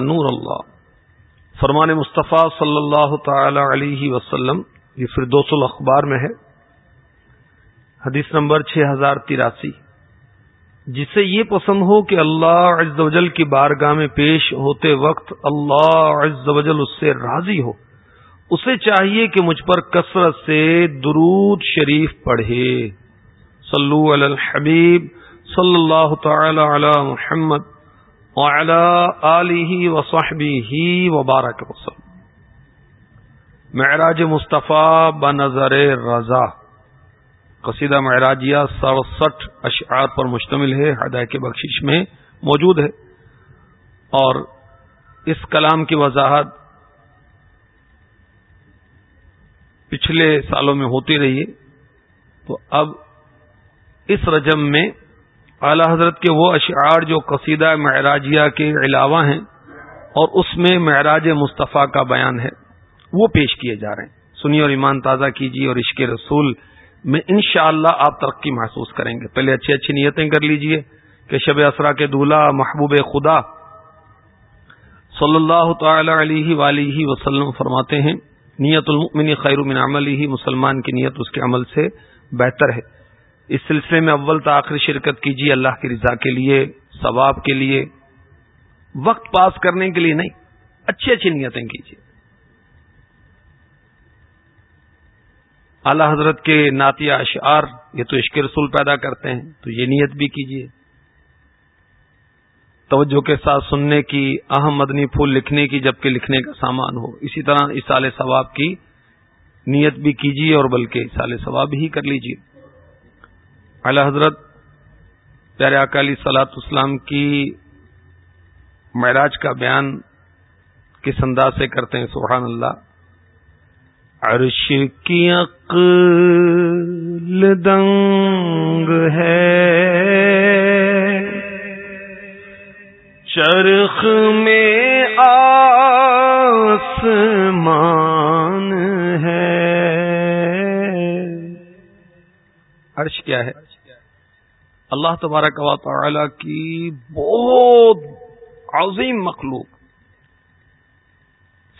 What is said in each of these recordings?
نور اللہ فرمان مصطفیٰ صلی اللہ تعالی علیہ وسلم، یہ فردوس الاخبار میں ہے، حدیث نمبر چھ ہزار تراسی. جسے یہ پسند ہو کہ اللہ عز و جل کی بارگاہ میں پیش ہوتے وقت اللہ عز و جل اس سے راضی ہو، اسے چاہیے کہ مجھ پر کثرت سے درود شریف پڑھے۔ صلو علی الحبیب صلی اللہ تعالی علی محمد وعلی آلہ وصحبہ وبارک وسلم۔ معراج مصطفیٰ بنظر رضا۔ قصیدہ معراجیہ سڑسٹھ اشعار پر مشتمل ہے، ہدایت کے بخشش میں موجود ہے۔ اور اس کلام کی وضاحت پچھلے سالوں میں ہوتی رہی ہے۔ تو اب اس رجم میں اعلی حضرت کے وہ اشعار جو قصیدہ معراجیہ کے علاوہ ہیں اور اس میں معراج مصطفیٰ کا بیان ہے، وہ پیش کیے جا رہے ہیں۔ سنی اور ایمان تازہ کیجیے اور عشق رسول میں انشاءاللہ اللہ آپ ترقی محسوس کریں گے۔ پہلے اچھی اچھی نیتیں کر لیجیے کہ شب اسرا کے دولہ محبوب خدا صلی اللہ تعالی علیہ ولیہ وسلم فرماتے ہیں، نیت المؤمن خیر من عملی مسلمان کی نیت اس کے عمل سے بہتر ہے۔ اس سلسلے میں اول تاخیر شرکت کیجیے اللہ کی رضا کے لیے، ثواب کے لیے۔ وقت پاس کرنے کے لیے نہیں، اچھی اچھی نیتیں کیجیے۔ اعلی حضرت کے نعتیہ اشعار یہ تو عشق رسول پیدا کرتے ہیں، تو یہ نیت بھی کیجیے۔ توجہ کے ساتھ سننے کی اہم مدنی پھول لکھنے کی جبکہ لکھنے کا سامان ہو۔ اسی طرح اسال ثواب کی نیت بھی کیجیے اور بلکہ اسال ثواب ہی کر لیجیے۔ اعلی حضرت، پیارے اکالی سلاط اسلام کی معراج کا بیان کس انداز سے کرتے ہیں؟ سبحان اللہ۔ عرش کی عقل دنگ ہے۔ چرخ میں آسمان ہے۔ عرش کیا ہے؟ اللہ تبارک و تعالی کی بہت عظیم مخلوق۔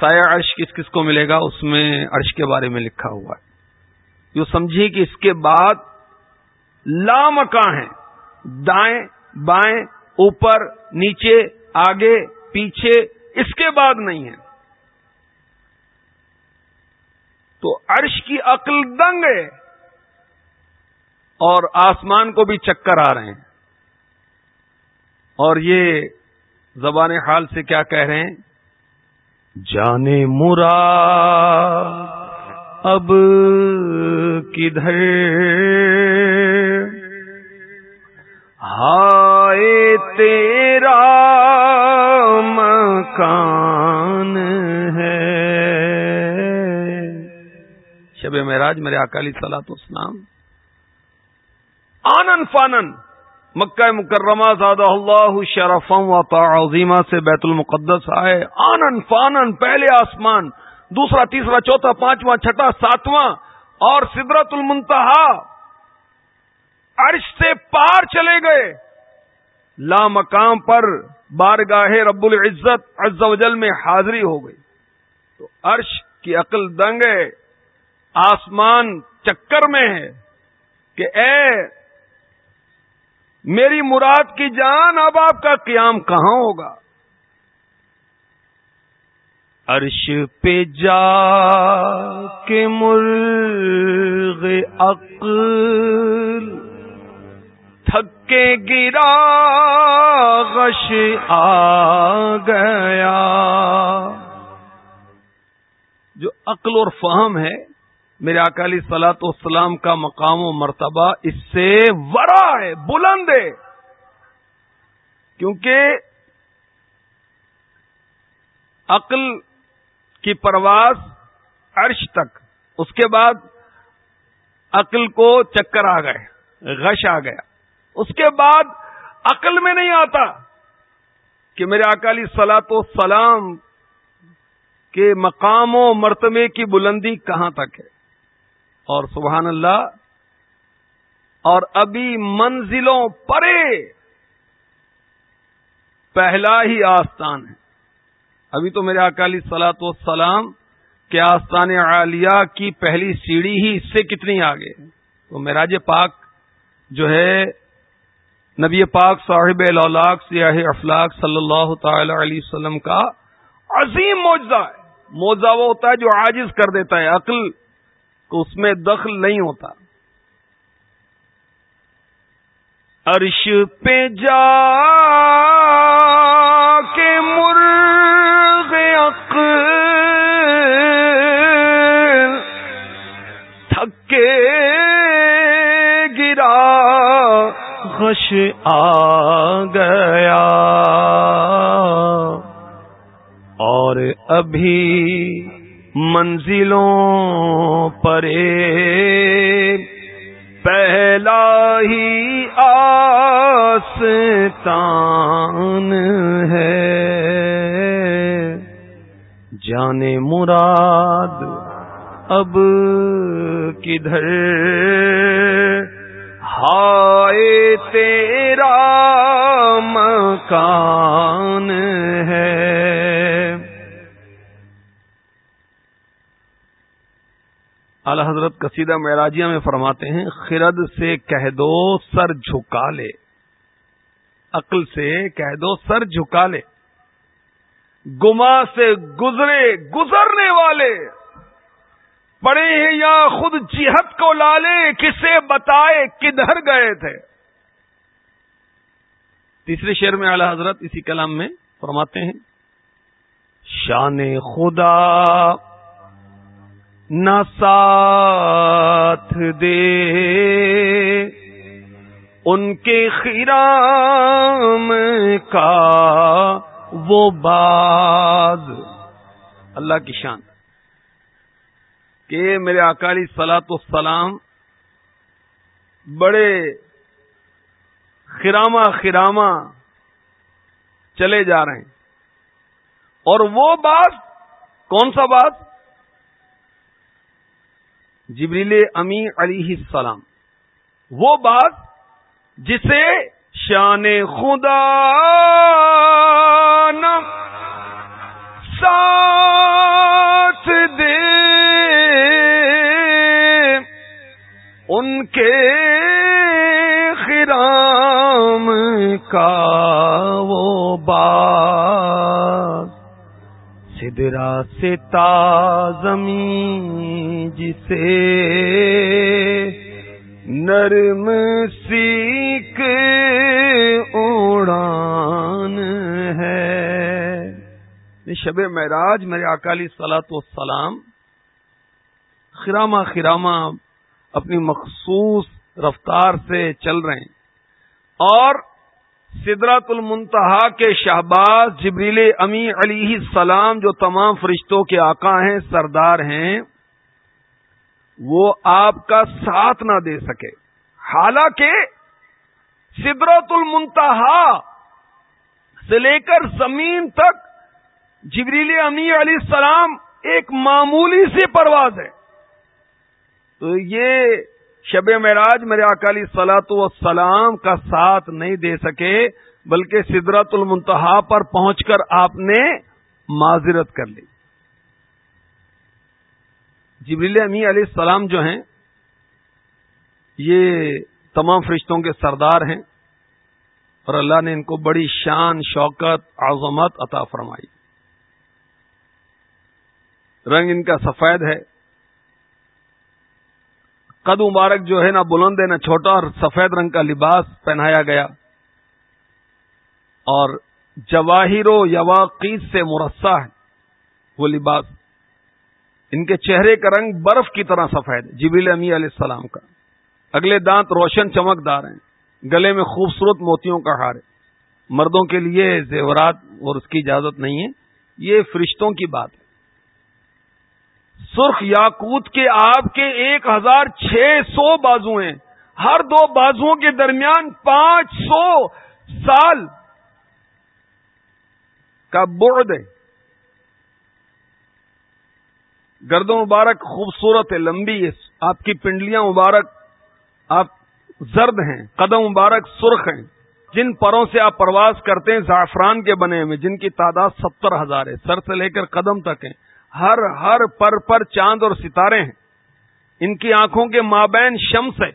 سایہ عرش کس کس کو ملے گا؟ اس میں عرش کے بارے میں لکھا ہوا ہے۔ یہ سمجھیے کہ اس کے بعد لامکاں ہیں۔ دائیں، بائیں، اوپر، نیچے، آگے، پیچھے، اس کے بعد نہیں ہے تو عرش کی عقل دنگ ہے۔ اور آسمان کو بھی چکر آ رہے ہیں۔ اور یہ زبان حال سے کیا کہہ رہے ہیں؟ جانے مرا اب کدھر؟ ہائے تیرا مکان ہے۔ شب معراج، میرے اکالی سلاط اسلام آنن فانن۔ مکہ مکرمہ زادہ اللہ شرفم و تعظیمہ سے بیت المقدس آئے۔ آنن فانن، پہلے آسمان، دوسرا، تیسرا، چوتھا، پانچواں، چھٹا، ساتواں اور سدرت المنتہا۔ عرش سے پار چلے گئے۔ لا مقام پر بارگاہ رب العزت عز و جل میں حاضری ہو گئی۔ تو عرش کی عقل دنگ ہے۔ آسمان چکر میں ہے کہ اے میری مراد کی جان اب آپ کا قیام کہاں ہوگا؟ عرش پہ جا کے مرغ عقل، تھکے گرا غش آ گیا۔ جو عقل اور فہم ہے میرے اکالی سلاط والسلام کا مقام و مرتبہ اس سے ورا ہے، بلند ہے۔ کیونکہ عقل کی پرواز عرش تک، اس کے بعد عقل کو چکر آ گئے، غش آ گیا۔ اس کے بعد عقل میں نہیں آتا کہ میرے اکالی سلاط و سلام کے مقام و مرتبے کی بلندی کہاں تک ہے۔ اور سبحان اللہ، اور ابھی منزلوں پرے پہلا ہی آستان ہے۔ ابھی تو میرے اکالی سلاط و سلام کے آستان عالیہ کی پہلی سیڑھی ہی اس سے کتنی آگے تو میراج پاک جو ہے، نبی پاک صاحب الاق سیاح افلاق صلی اللہ تعالی علیہ وسلم کا عظیم معجزہ ہے۔ معجزہ وہ ہوتا ہے جو عاجز کر دیتا ہے، عقل کو اس میں دخل نہیں ہوتا۔ عرش پہ جا کے مرغ تھکے گرا، غش آ گیا۔ اور ابھی منزلوں پرے پہلا ہی آستان ہے۔ جانے مراد اب کدھر؟ ہائے تیرا مکان۔ اعلی حضرت قصیدہ معراجیہ میں فرماتے ہیں، خرد سے کہہ دو، سر جھکا لے۔ عقل سے کہہ دو، سر جھکا لے۔ گما سے گزرے، گزرنے والے۔ پڑے ہیں یا خود جہت کو لالے، کسے بتائے کدھر گئے تھے۔ تیسرے شعر میں اعلی حضرت اسی کلام میں فرماتے ہیں، شان خدا نہ ساتھ دے۔ ان کے خیرام کا وہ باز۔ اللہ کی شان۔ کہ میرے اکالی سلاط السلام بڑے خراما خراما چلے جا رہے ہیں۔ اور وہ بات کون سا بات جبریل امی علیہ السلام۔ وہ بات جسے شان خدا ساتھ دے۔ ان کے خرام کا وہ بات سدرا سے تازمی جسے نرم سیک اڑان ہے۔ شب معراج میرے اکالی سلاط و سلام خراما خراما اپنی مخصوص رفتار سے چل رہے ہیں اور سدرات المنتہا کے شہباز جبریل امی علی السلام جو تمام فرشتوں کے آقا ہیں، سردار ہیں، وہ آپ کا ساتھ نہ دے سکے۔ حالانکہ سدرت المنتہا سے لے کر زمین تک جبریل امی علی السلام ایک معمولی سی پرواز ہے۔ تو یہ شب معراج میرے اکالی سلاط و سلام کا ساتھ نہیں دے سکے، بلکہ سدرت المنتہا پر پہنچ کر آپ نے معذرت کر لی۔ جبریل امی علیہ السلام جو ہیں، یہ تمام فرشتوں کے سردار ہیں اور اللہ نے ان کو بڑی شان، شوکت، عظمت عطا فرمائی۔ رنگ ان کا سفید ہے۔ قد مبارک جو ہے نہ بلند ہے نہ چھوٹا اور سفید رنگ کا لباس پہنایا گیا۔ اور جواہر و یواقیت سے مرسا ہے وہ لباس۔ ان کے چہرے کا رنگ برف کی طرح سفید جبیل امی علیہ السلام کا۔ اگلے دانت روشن چمکدار ہیں، گلے میں خوبصورت موتیوں کا ہار ہے۔ مردوں کے لیے زیورات اور اس کی اجازت نہیں ہے۔ یہ فرشتوں کی بات ہے۔ سرخ یاقوت کے آپ کے ایک ہزار چھ سو بازو ہیں۔ ہر دو بازو کے درمیان پانچ سو سال کا بعد ہے۔ گرد مبارک خوبصورت ہے، لمبی ہے۔ آپ کی پنڈلیاں مبارک، آپ زرد ہیں، قدم مبارک سرخ ہیں۔ جن پروں سے آپ پرواز کرتے ہیں، زعفران کے بنے ہوئے، جن کی تعداد ستر ہزار ہے۔ سر سے لے کر قدم تک ہے ہر ہر پر پر چاند اور ستارے ہیں۔ ان کی آنکھوں کے مابین شمس ہے۔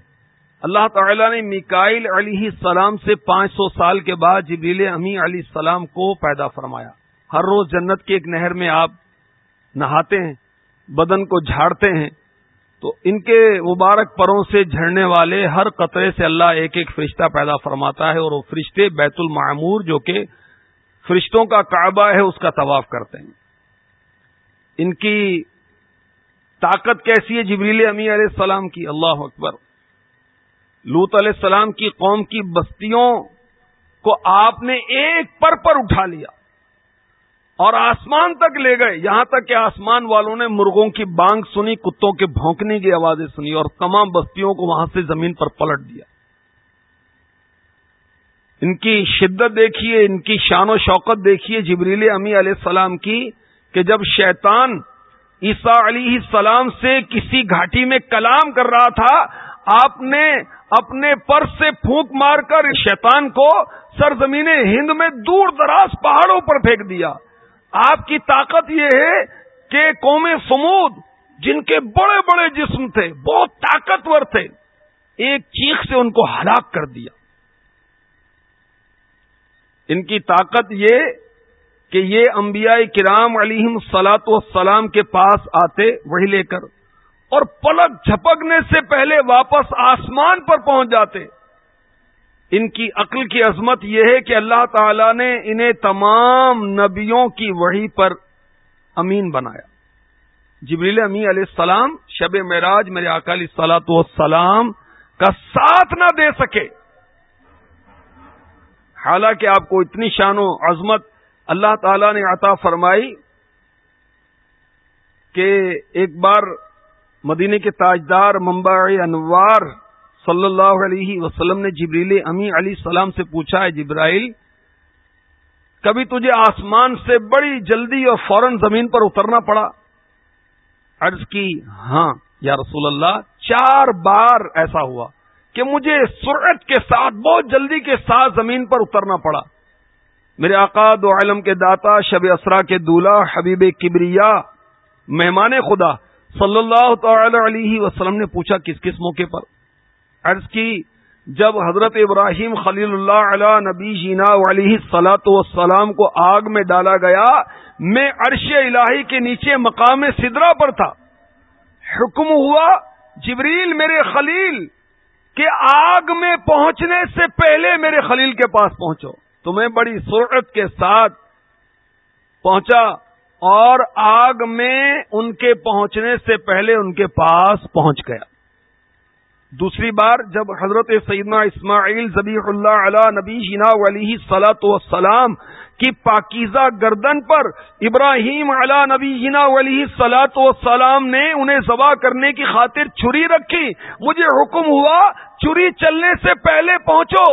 اللہ تعالی نے میکائل علیہ السلام سے پانچ سو سال کے بعد جبیل امی علیہ السلام کو پیدا فرمایا۔ ہر روز جنت کی ایک نہر میں آپ نہاتے ہیں، بدن کو جھاڑتے ہیں۔ تو ان کے مبارک پروں سے جھڑنے والے ہر قطرے سے اللہ ایک ایک فرشتہ پیدا فرماتا ہے اور وہ فرشتے بیت المعمور جو کہ فرشتوں کا کعبہ ہے، اس کا طواف کرتے ہیں۔ ان کی طاقت کیسی ہے جبریل امی علیہ السلام کی؟ اللہ اکبر۔ لوت علیہ السلام کی قوم کی بستیوں کو آپ نے ایک پر پر اٹھا لیا اور آسمان تک لے گئے۔ یہاں تک کہ آسمان والوں نے مرغوں کی بانگ سنی، کتوں کے بھونکنے کی آوازیں سنی اور تمام بستیوں کو وہاں سے زمین پر پلٹ دیا۔ ان کی شدت دیکھیے، ان کی شان و شوقت دیکھیے جبریل امی علیہ السلام کی۔ کہ جب شیطان عیسیٰ علیہ السلام سے کسی گھاٹی میں کلام کر رہا تھا، آپ نے اپنے پر سے پھونک مار کر شیطان کو سرزمین ہند میں دور دراز پہاڑوں پر پھینک دیا۔ آپ کی طاقت یہ ہے کہ قوم سمود، جن کے بڑے بڑے جسم تھے، بہت طاقتور تھے، ایک چیخ سے ان کو ہلاک کر دیا۔ ان کی طاقت یہ کہ یہ انبیاء کرام علیہم سلاط وسلام کے پاس آتے، وہی لے کر، اور پلک جھپکنے سے پہلے واپس آسمان پر پہنچ جاتے۔ ان کی عقل کی عظمت یہ ہے کہ اللہ تعالی نے انہیں تمام نبیوں کی وحی پر امین بنایا۔ جبریل امی علیہ السلام، شب معراج، میرے اکالی سلاط والسلام کا ساتھ نہ دے سکے۔ حالانکہ آپ کو اتنی شان و عظمت اللہ تعالی نے عطا فرمائی کہ ایک بار مدینے کے تاجدار ممبا انوار صلی اللہ علیہ وسلم نے جبریل امی علی السلام سے پوچھا ہے جبرائیل، کبھی تجھے آسمان سے بڑی جلدی اور فوراً زمین پر اترنا پڑا؟ عرض کی ہاں یا رسول اللہ، چار بار ایسا ہوا کہ مجھے سرعت کے ساتھ، بہت جلدی کے ساتھ زمین پر اترنا پڑا۔ میرے آقا دو علم کے داتا، شب اسرا کے دولہ حبیب کبریا، مہمان خدا، صلی اللہ تعالی علیہ وسلم نے پوچھا کس کس موقع پر؟ عرض کی، جب حضرت ابراہیم خلیل اللہ علیہ نبی جینا علیہ سلاۃ والسلام کو آگ میں ڈالا گیا، میں عرش الہی کے نیچے مقام سدرا پر تھا۔ حکم ہوا، جبریل میرے خلیل، کہ آگ میں پہنچنے سے پہلے میرے خلیل کے پاس پہنچو۔ تو میں بڑی سرعت کے ساتھ پہنچا اور آگ میں ان کے پہنچنے سے پہلے ان کے پاس پہنچ گیا۔ دوسری بار جب حضرت سیدنا اسماعیل زبی اللہ علیہ نبی جنا علیہ سلاۃ وسلام کی پاکیزہ گردن پر ابراہیم علا نبی جنا علیہ سلاۃ وسلام نے انہیں ذبح کرنے کی خاطر چھری رکھی، مجھے حکم ہوا چھری چلنے سے پہلے پہنچو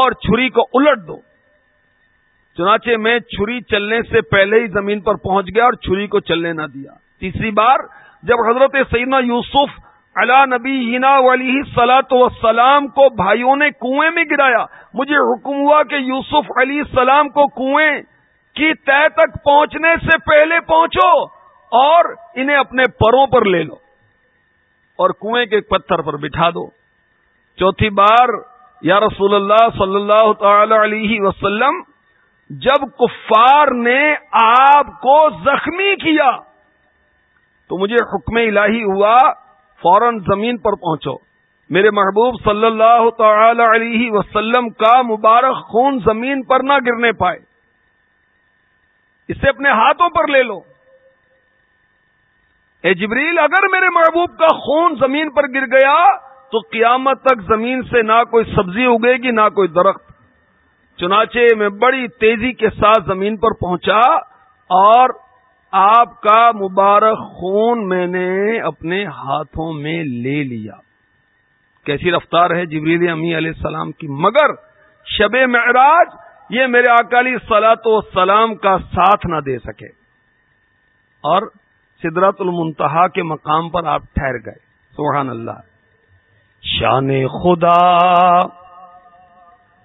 اور چھری کو الٹ دو۔ چنانچہ میں چھری چلنے سے پہلے ہی زمین پر پہنچ گیا اور چھری کو چلنے نہ دیا۔ تیسری بار جب حضرت سیدنا یوسف اللہ نبی ہینا علیہ سلاۃ وسلام کو بھائیوں نے کنویں میں گرایا، مجھے حکم ہوا کہ یوسف علی السلام کو کنویں کی طے تک پہنچنے سے پہلے پہنچو اور انہیں اپنے پروں پر لے لو اور کنویں کے پتھر پر بٹھا دو۔ چوتھی بار یا رسول اللہ صلی اللہ تعالی علیہ وسلم جب کفار نے آپ کو زخمی کیا تو مجھے حکم الہی ہوا، فوراً زمین پر پہنچو۔ میرے محبوب صلی اللہ تعالی علیہ وسلم کا مبارک خون زمین پر نہ گرنے پائے۔ اسے اپنے ہاتھوں پر لے لو۔ اے جبریل، اگر میرے محبوب کا خون زمین پر گر گیا تو قیامت تک زمین سے نہ کوئی سبزی اگے گی، نہ کوئی درخت۔ چنانچہ میں بڑی تیزی کے ساتھ زمین پر پہنچا اور آپ کا مبارک خون میں نے اپنے ہاتھوں میں لے لیا۔ کیسی رفتار ہے جبریل امی علیہ السلام کی، مگر شب معراج یہ میرے اکالی سلاط و سلام کا ساتھ نہ دے سکے۔ اور سدرت المنتہا کے مقام پر آپ ٹھہر گئے۔ سبحان اللہ۔ شان خدا۔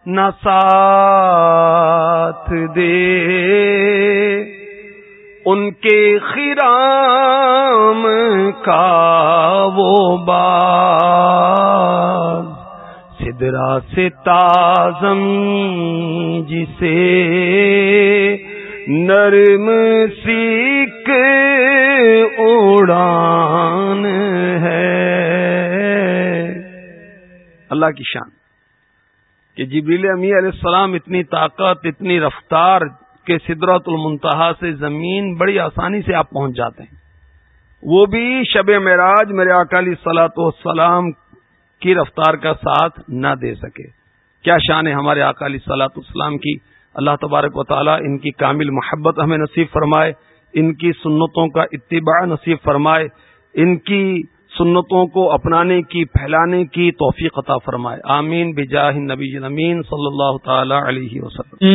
نہ ساتھ دے۔ ان کے خرام کا وہ باز۔ سدرا سے تازم جسے نرم سیک اڑان ہے۔ اللہ کی شان۔ کہ جبریل امی علیہ السلام اتنی طاقت، اتنی رفتار کے سدرت المنتہا سے زمین بڑی آسانی سے آپ پہنچ جاتے ہیں۔ وہ بھی شب معراج میرے اکالی سلاۃ والسلام کی رفتار کا ساتھ نہ دے سکے۔ کیا شان ہے ہمارے اکالی سلاۃ السلام کی۔ اللہ تبارک و تعالیٰ ان کی کامل محبت ہمیں نصیب فرمائے، ان کی سنتوں کا اتباع نصیب فرمائے، ان کی سنتوں کو اپنانے کی، پھیلانے کی توفیق عطا فرمائے۔ آمین، بجاہ نبی امین صلی اللہ تعالی علیہ وسلم۔